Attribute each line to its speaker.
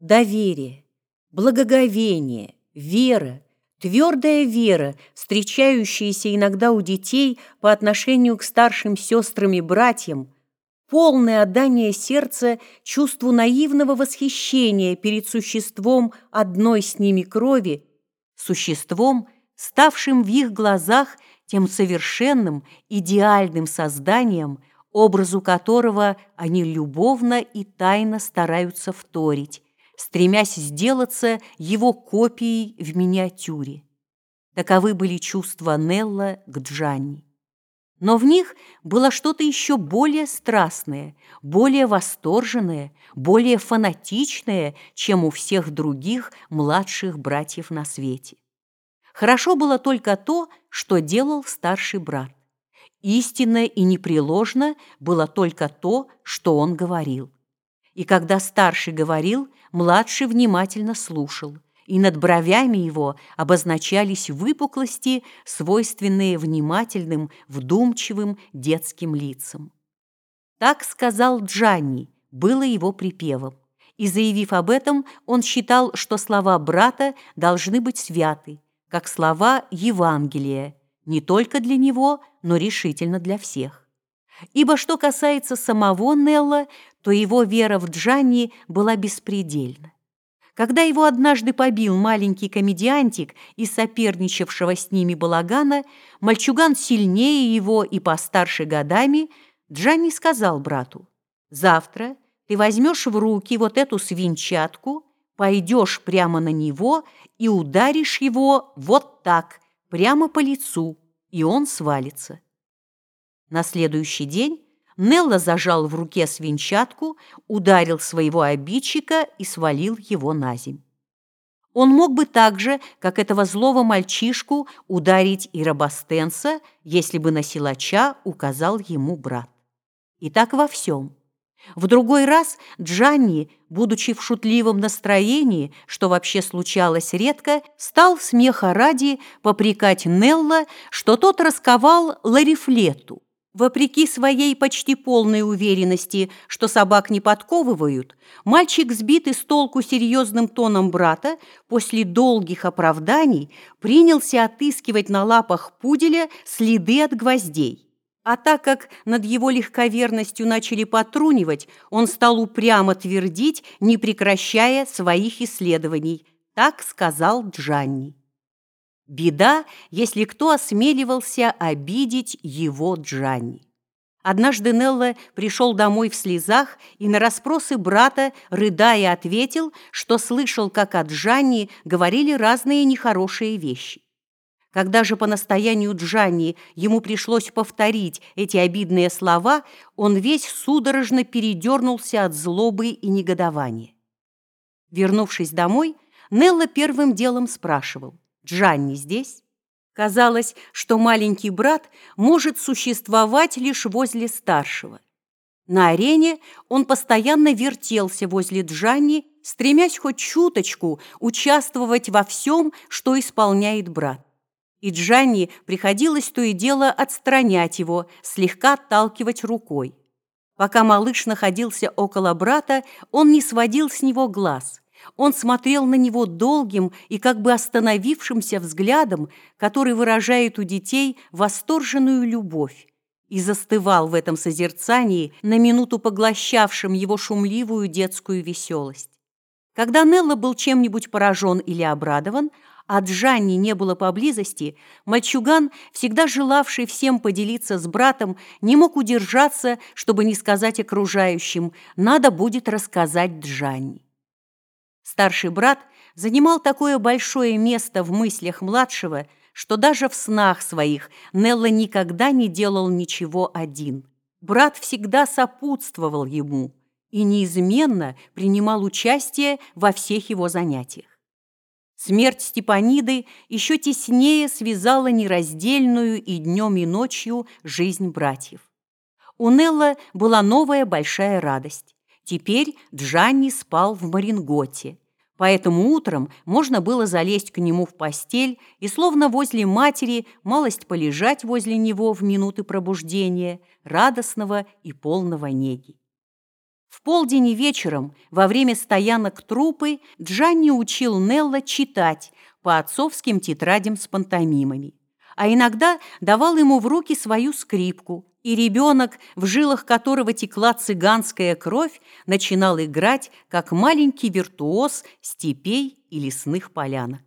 Speaker 1: Доверие, благоговение, вера, твердая вера, встречающаяся иногда у детей по отношению к старшим сестрам и братьям, полное отдание сердца чувству наивного восхищения перед существом одной с ними крови, существом, ставшим в их глазах тем совершенным, идеальным созданием, образу которого они любовно и тайно стараются вторить, стремясь сделаться его копией в миниатюре. Таковы были чувства Нелла к Джанни. Но в них было что-то еще более страстное, более восторженное, более фанатичное, чем у всех других младших братьев на свете. Хорошо было только то, что делал старший брат. Истинно и непреложно было только то, что он говорил. И когда старший говорил, младший внимательно слушал, и над бровями его обозначались выпуклости, свойственные внимательным, вдумчивым детским лицам. Так сказал Джанни, было его припевом. И, заявив об этом, он считал, что слова брата должны быть святы, как слова Евангелия, не только для него, но решительно для всех. Ибо что касается самого Нелла, то его вера в Джанни была беспредельна. Когда его однажды побил маленький комедиантик из соперничавшего с ними балагана, мальчуган сильнее его и постарше годами, Джанни сказал брату, «Завтра ты возьмешь в руки вот эту свинчатку, пойдешь прямо на него и ударишь его вот так, прямо по лицу, и он свалится». На следующий день Нелла зажал в руке свинчатку, ударил своего обидчика и свалил его на земь. Он мог бы так же, как этого злого мальчишку, ударить и Робостенса, если бы на силача указал ему брат. И так во всем. В другой раз Джанни, будучи в шутливом настроении, что вообще случалось редко, стал смеха ради попрекать Нелла, что тот расковал ларифлету. Вопреки своей почти полной уверенности, что собак не подковывают, мальчик, сбитый с толку серьезным тоном брата, после долгих оправданий принялся отыскивать на лапах пуделя следы от гвоздей. А так как над его легковерностью начали потрунивать, он стал упрямо твердить, не прекращая своих исследований. Так сказал Джанни. Беда, если кто осмеливался обидеть его Джанни. Однажды Нелла пришел домой в слезах и на расспросы брата, рыдая, ответил, что слышал, как от Джанни говорили разные нехорошие вещи. Когда же по настоянию Джанни ему пришлось повторить эти обидные слова, он весь судорожно передернулся от злобы и негодования. Вернувшись домой, Нелла первым делом спрашивал – Джанни здесь? Казалось, что маленький брат может существовать лишь возле старшего. На арене он постоянно вертелся возле Джанни, стремясь хоть чуточку участвовать во всем, что исполняет брат. И Джанни приходилось то и дело отстранять его, слегка отталкивать рукой. Пока малыш находился около брата, он не сводил с него глаз – он смотрел на него долгим и как бы остановившимся взглядом, который выражает у детей восторженную любовь, и застывал в этом созерцании, на минуту поглощавшим его шумливую детскую веселость. Когда Нелло был чем-нибудь поражен или обрадован, а Джанни не было поблизости, мальчуган, всегда желавший всем поделиться с братом, не мог удержаться, чтобы не сказать окружающим «надо будет рассказать Джанни». Старший брат занимал такое большое место в мыслях младшего, что даже в снах своих Нелла никогда не делал ничего один. Брат всегда сопутствовал ему и неизменно принимал участие во всех его занятиях. Смерть Степаниды еще теснее связала нераздельную и днем, и ночью жизнь братьев. У Нелла была новая большая радость. Теперь Джанни спал в Маринготе, поэтому утром можно было залезть к нему в постель и, словно возле матери, малость полежать возле него в минуты пробуждения, радостного и полного неги. В полдень и вечером, во время стоянок трупы, Джанни учил Нелла читать по отцовским тетрадям с пантомимами, а иногда давал ему в руки свою скрипку, и ребенок, в жилах которого текла цыганская кровь, начинал играть, как маленький виртуоз степей и лесных полянок.